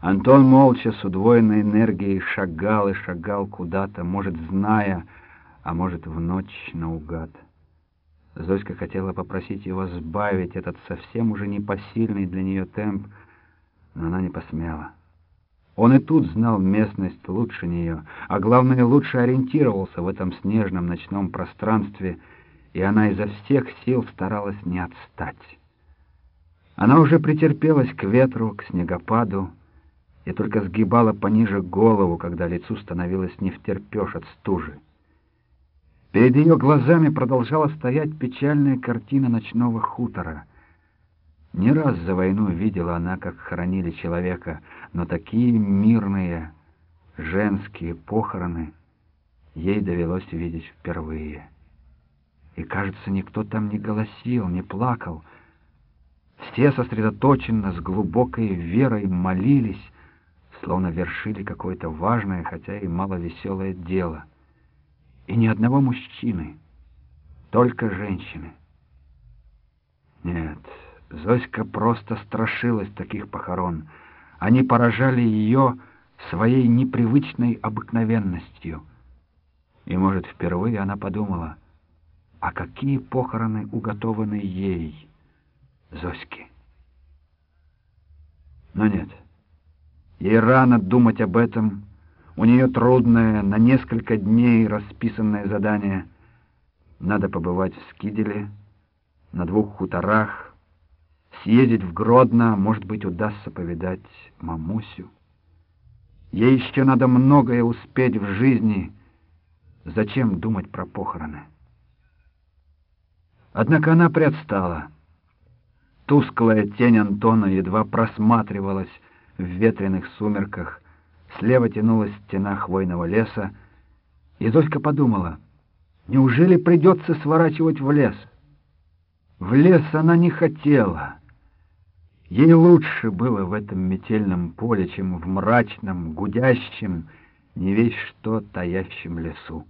Антон молча с удвоенной энергией шагал и шагал куда-то, может, зная, а может, в ночь наугад. Зоська хотела попросить его сбавить этот совсем уже непосильный для нее темп, но она не посмела. Он и тут знал местность лучше нее, а главное, лучше ориентировался в этом снежном ночном пространстве, и она изо всех сил старалась не отстать. Она уже претерпелась к ветру, к снегопаду, и только сгибала пониже голову, когда лицу становилось не втерпешь от стужи. Перед ее глазами продолжала стоять печальная картина ночного хутора. Не раз за войну видела она, как хоронили человека, но такие мирные женские похороны ей довелось видеть впервые. И, кажется, никто там не голосил, не плакал. Все сосредоточенно, с глубокой верой молились, словно вершили какое-то важное, хотя и маловеселое дело. И ни одного мужчины, только женщины. Нет, Зоська просто страшилась таких похорон. Они поражали ее своей непривычной обыкновенностью. И, может, впервые она подумала, а какие похороны уготованы ей, Зоське? Но нет. Ей рано думать об этом. У нее трудное, на несколько дней расписанное задание. Надо побывать в Скиделе, на двух хуторах, съездить в Гродно, может быть, удастся повидать мамусю. Ей еще надо многое успеть в жизни. Зачем думать про похороны? Однако она приотстала. Тусклая тень Антона едва просматривалась в ветреных сумерках, слева тянулась стена хвойного леса, и Зоська подумала, неужели придется сворачивать в лес? В лес она не хотела. Ей лучше было в этом метельном поле, чем в мрачном, гудящем, не весь что таящем лесу.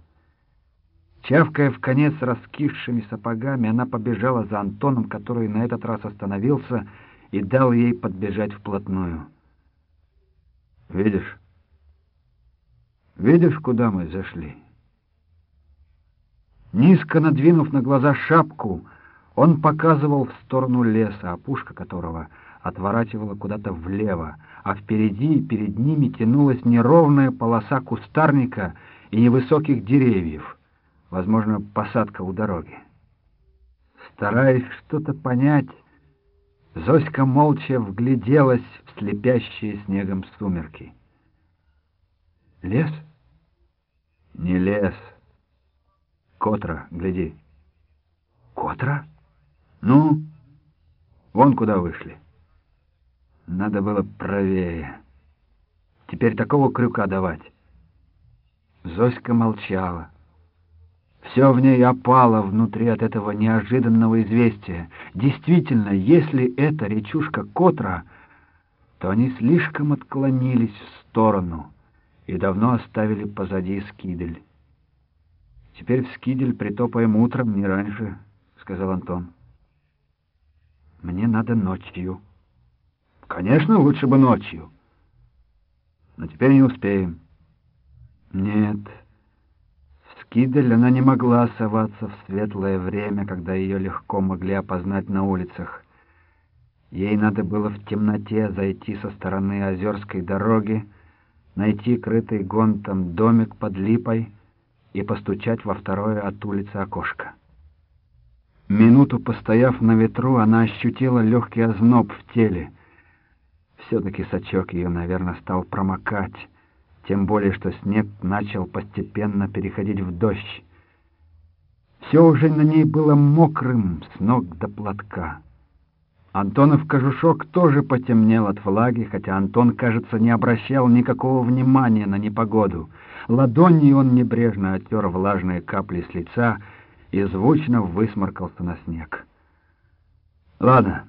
Чавкая в конец раскисшими сапогами, она побежала за Антоном, который на этот раз остановился и дал ей подбежать вплотную. Видишь? Видишь, куда мы зашли? Низко надвинув на глаза шапку, он показывал в сторону леса, опушка которого отворачивала куда-то влево, а впереди перед ними тянулась неровная полоса кустарника и невысоких деревьев, возможно, посадка у дороги. Стараясь что-то понять, Зоська молча вгляделась в слепящие снегом сумерки. Лес? Не лес. Котра, гляди. Котра? Ну, вон куда вышли. Надо было правее. Теперь такого крюка давать. Зоська молчала. Все в ней опало внутри от этого неожиданного известия. Действительно, если это речушка Котра, то они слишком отклонились в сторону и давно оставили позади Скидель. «Теперь в Скидель притопаем утром, не раньше», — сказал Антон. «Мне надо ночью». «Конечно, лучше бы ночью. Но теперь не успеем». «Нет». Скидель она не могла соваться в светлое время, когда ее легко могли опознать на улицах. Ей надо было в темноте зайти со стороны Озерской дороги, найти крытый гонтом домик под липой и постучать во второе от улицы окошко. Минуту постояв на ветру, она ощутила легкий озноб в теле. Все-таки сачок ее, наверное, стал промокать тем более что снег начал постепенно переходить в дождь. Все уже на ней было мокрым с ног до платка. Антонов кожушок тоже потемнел от влаги, хотя Антон, кажется, не обращал никакого внимания на непогоду. Ладонью он небрежно оттер влажные капли с лица и звучно высморкался на снег. «Ладно,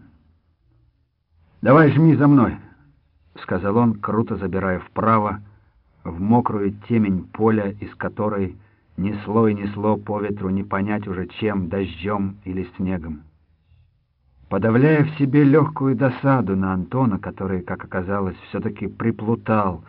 давай жми за мной», — сказал он, круто забирая вправо, в мокрую темень поля, из которой несло и несло по ветру не понять уже чем, дождем или снегом. Подавляя в себе легкую досаду на Антона, который, как оказалось, все-таки приплутал